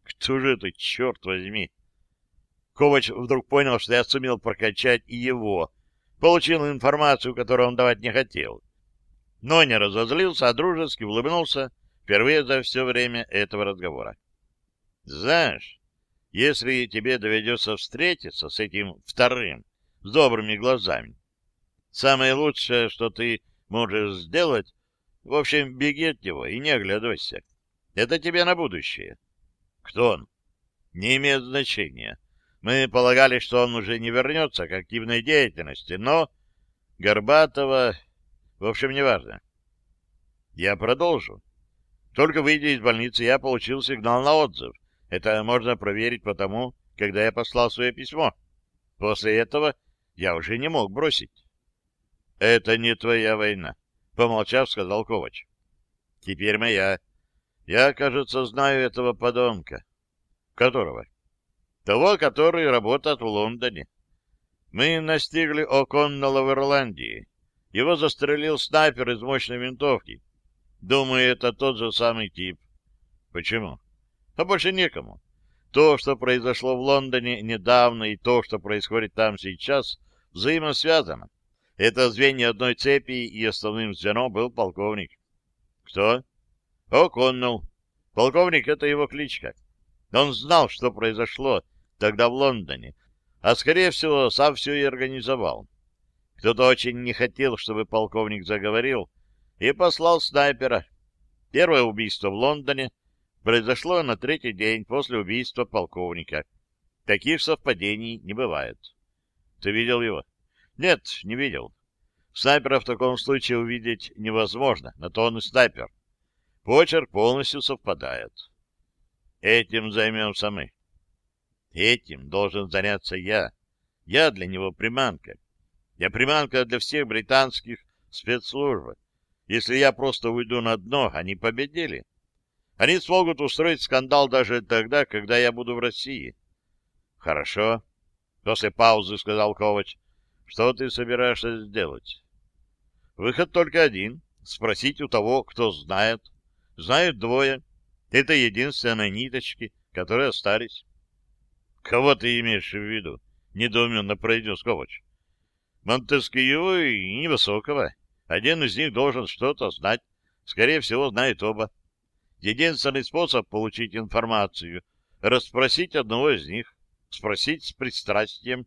Кто же это, черт возьми? Ковач вдруг понял, что я сумел прокачать и его. Получил информацию, которую он давать не хотел но не разозлился, а дружески улыбнулся впервые за все время этого разговора. «Знаешь, если тебе доведется встретиться с этим вторым, с добрыми глазами, самое лучшее, что ты можешь сделать, в общем, беги от него и не оглядывайся. Это тебе на будущее. Кто он? Не имеет значения. Мы полагали, что он уже не вернется к активной деятельности, но Горбатова в общем, неважно. Я продолжу. Только выйдя из больницы, я получил сигнал на отзыв. Это можно проверить потому, когда я послал свое письмо. После этого я уже не мог бросить. — Это не твоя война, — помолчав, сказал Ковач. — Теперь моя. Я, кажется, знаю этого подонка. — Которого? — Того, который работает в Лондоне. Мы настигли О'Коннелла в Ирландии. Его застрелил снайпер из мощной винтовки. Думаю, это тот же самый тип. Почему? А больше некому. То, что произошло в Лондоне недавно, и то, что происходит там сейчас, взаимосвязано. Это звенья одной цепи, и основным звеном был полковник. Кто? О'Коннелл. Полковник — это его кличка. Он знал, что произошло тогда в Лондоне, а, скорее всего, сам все и организовал. Кто-то очень не хотел, чтобы полковник заговорил, и послал снайпера. Первое убийство в Лондоне произошло на третий день после убийства полковника. Таких совпадений не бывает. Ты видел его? Нет, не видел. Снайпера в таком случае увидеть невозможно, на то он и снайпер. Почерк полностью совпадает. Этим займемся мы. Этим должен заняться я. Я для него приманка. Я приманка для всех британских спецслужб. Если я просто уйду на дно, они победили. Они смогут устроить скандал даже тогда, когда я буду в России. Хорошо. После паузы сказал Ковач. Что ты собираешься сделать? Выход только один. Спросить у того, кто знает. Знают двое. Это единственные ниточки, которые остались. Кого ты имеешь в виду? Недоуменно произнес Ковач. Монтескью и Невысокого. Один из них должен что-то знать. Скорее всего, знает оба. Единственный способ получить информацию — расспросить одного из них. Спросить с пристрастием.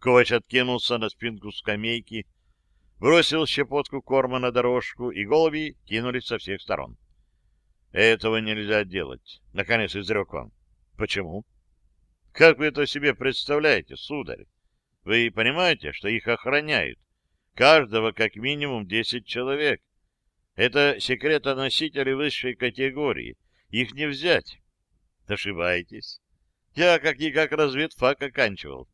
Ковач откинулся на спинку скамейки, бросил щепотку корма на дорожку, и голуби кинулись со всех сторон. «Этого нельзя делать», — наконец изрек он. «Почему?» «Как вы это себе представляете, сударь? Вы понимаете, что их охраняют? Каждого как минимум десять человек. Это секретоносители высшей категории. Их не взять. Ошибаетесь. Я как-никак разведфак оканчивал.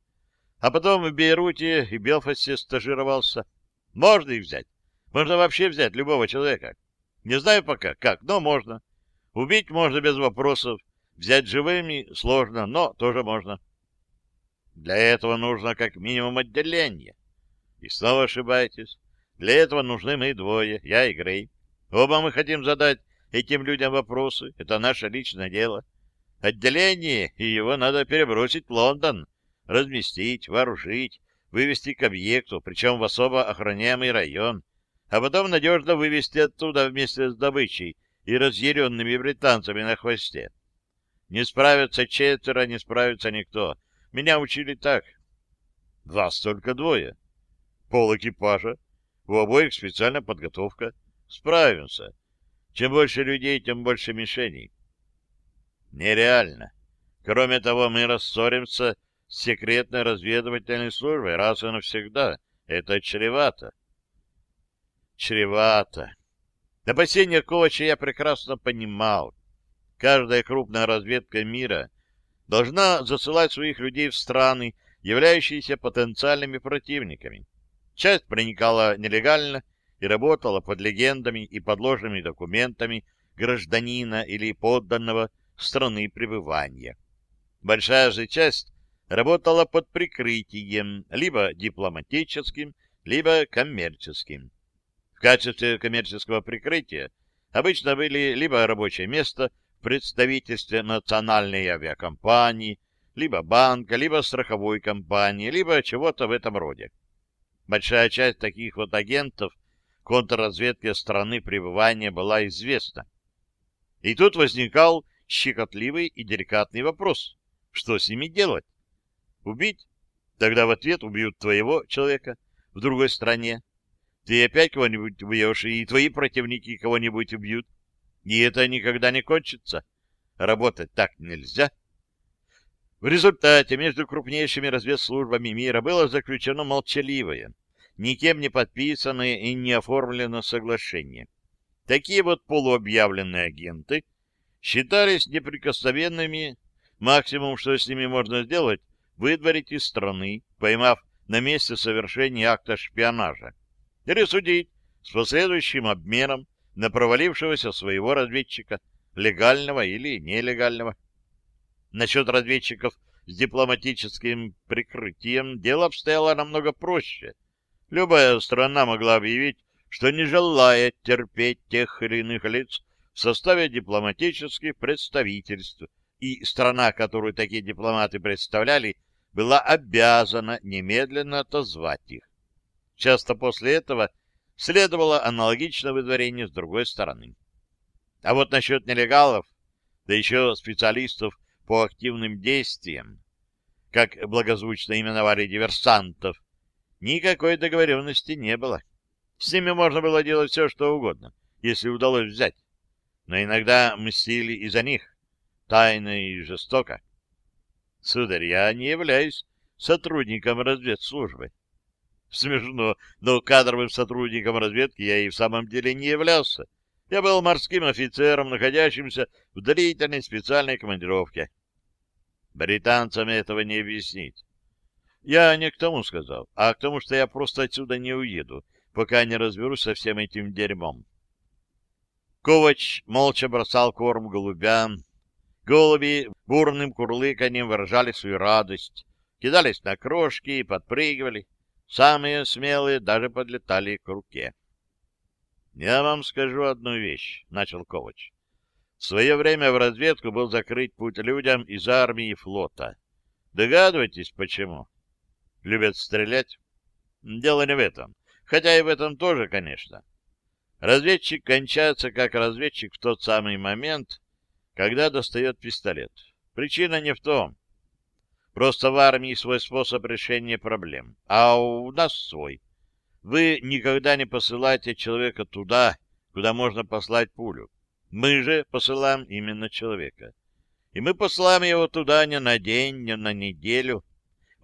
А потом в Бейруте и Белфасте стажировался. Можно их взять. Можно вообще взять любого человека. Не знаю пока, как, но можно. Убить можно без вопросов. Взять живыми сложно, но тоже можно. Для этого нужно как минимум отделение. И снова ошибаетесь. Для этого нужны мы двое, я и Грей. Оба мы хотим задать этим людям вопросы. Это наше личное дело. Отделение, и его надо перебросить в Лондон, разместить, вооружить, вывести к объекту, причем в особо охраняемый район, а потом надежно вывести оттуда вместе с добычей и разъяренными британцами на хвосте. Не справятся четверо, не справится никто. Меня учили так. Вас только двое. Пол экипажа. У обоих специальная подготовка. Справимся. Чем больше людей, тем больше мишеней. Нереально. Кроме того, мы рассоримся с секретной разведывательной службой раз и навсегда. Это чревато. Чревато. Опасения Ковача я прекрасно понимал. Каждая крупная разведка мира должна засылать своих людей в страны, являющиеся потенциальными противниками. Часть проникала нелегально и работала под легендами и подложными документами гражданина или подданного страны пребывания. Большая же часть работала под прикрытием, либо дипломатическим, либо коммерческим. В качестве коммерческого прикрытия обычно были либо рабочее место представительстве национальной авиакомпании, либо банка, либо страховой компании, либо чего-то в этом роде. Большая часть таких вот агентов контрразведки страны пребывания была известна. И тут возникал щекотливый и деликатный вопрос. Что с ними делать? Убить? Тогда в ответ убьют твоего человека в другой стране. Ты опять кого-нибудь убьешь, и твои противники кого-нибудь убьют. И это никогда не кончится. Работать так нельзя. В результате между крупнейшими разведслужбами мира было заключено молчаливое, никем не подписанное и не оформленное соглашение. Такие вот полуобъявленные агенты считались неприкосновенными. Максимум, что с ними можно сделать, выдворить из страны, поймав на месте совершения акта шпионажа, или судить с последующим обменом на провалившегося своего разведчика, легального или нелегального. Насчет разведчиков с дипломатическим прикрытием дело обстояло намного проще. Любая страна могла объявить, что не желает терпеть тех или иных лиц в составе дипломатических представительств, и страна, которую такие дипломаты представляли, была обязана немедленно отозвать их. Часто после этого следовало аналогичное выдворение с другой стороны. А вот насчет нелегалов, да еще специалистов по активным действиям, как благозвучно именовали диверсантов, никакой договоренности не было. С ними можно было делать все, что угодно, если удалось взять. Но иногда мстили и за них, тайно и жестоко. Сударь, я не являюсь сотрудником разведслужбы. Смешно, но кадровым сотрудником разведки я и в самом деле не являлся. Я был морским офицером, находящимся в длительной специальной командировке. Британцам этого не объяснить. Я не к тому сказал, а к тому, что я просто отсюда не уеду, пока не разберусь со всем этим дерьмом. Ковач молча бросал корм голубям. Голуби бурным курлыканьем выражали свою радость, кидались на крошки и подпрыгивали. Самые смелые даже подлетали к руке. — Я вам скажу одну вещь, — начал Ковач. В свое время в разведку был закрыт путь людям из армии и флота. Догадываетесь, почему? Любят стрелять? Дело не в этом. Хотя и в этом тоже, конечно. Разведчик кончается как разведчик в тот самый момент, когда достает пистолет. Причина не в том. Просто в армии свой способ решения проблем, а у нас свой. Вы никогда не посылаете человека туда, куда можно послать пулю. Мы же посылаем именно человека. И мы посылаем его туда не на день, не на неделю.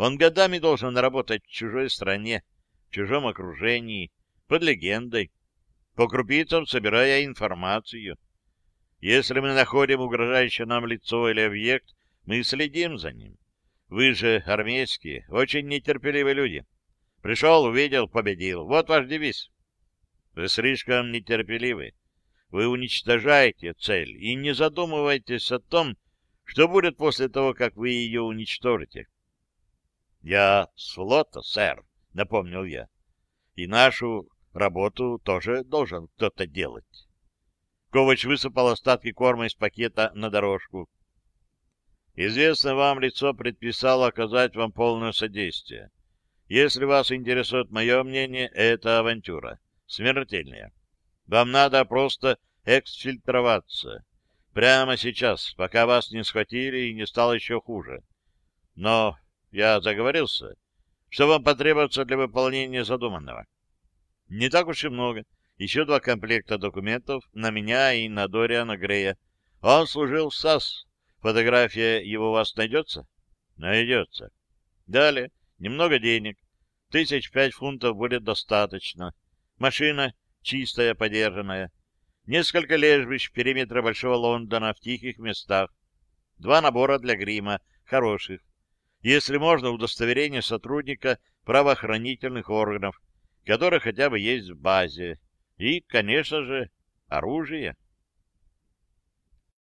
Он годами должен работать в чужой стране, в чужом окружении, под легендой, по крупицам собирая информацию. Если мы находим угрожающее нам лицо или объект, мы следим за ним. Вы же, армейские, очень нетерпеливые люди. Пришел, увидел, победил. Вот ваш девиз. Вы слишком нетерпеливы. Вы уничтожаете цель и не задумывайтесь о том, что будет после того, как вы ее уничтожите. — Я с флота, сэр, — напомнил я. — И нашу работу тоже должен кто-то делать. Ковач высыпал остатки корма из пакета на дорожку. Известно вам лицо предписало оказать вам полное содействие. Если вас интересует мое мнение, это авантюра. Смертельная. Вам надо просто эксфильтроваться. Прямо сейчас, пока вас не схватили и не стало еще хуже. Но я заговорился. Что вам потребуется для выполнения задуманного? Не так уж и много. Еще два комплекта документов на меня и на Дориана Грея. Он служил в САС. Фотография его у вас найдется? Найдется. Далее. Немного денег. Тысяч пять фунтов будет достаточно. Машина чистая, подержанная. Несколько лежбищ периметра Большого Лондона в тихих местах. Два набора для грима, хороших если можно, удостоверение сотрудника правоохранительных органов, которое хотя бы есть в базе. И, конечно же, оружие.